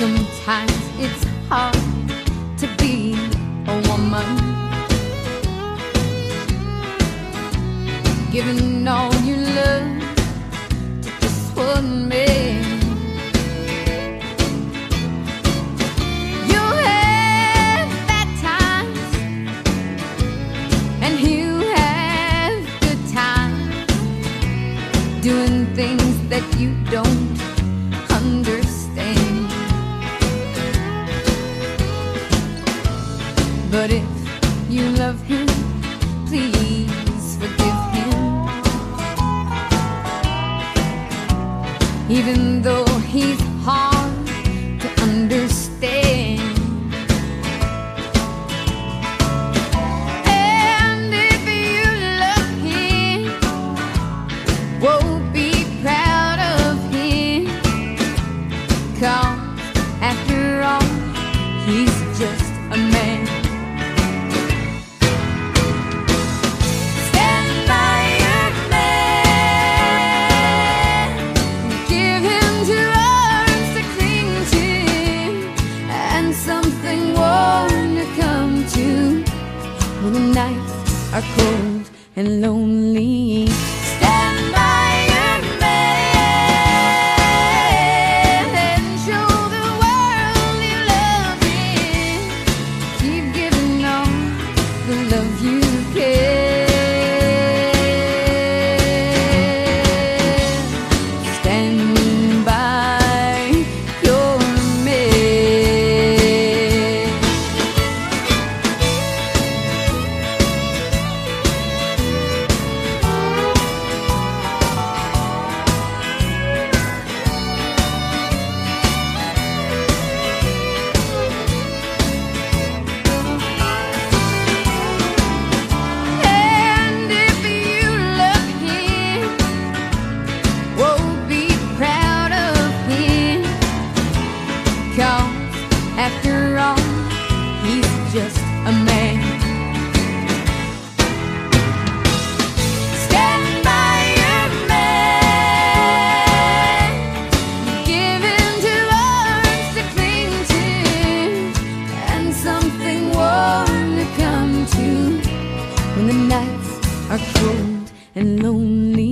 Sometimes it's hard to be a woman. Giving all your love to just one man. You have bad times, and you have good times, doing things that you don't you love him, please forgive him. Even though he's hard to understand. And if you love him, whoa, be proud of him. Cause after all, he's just a man. Nights are cold and lonely. Are cold and lonely.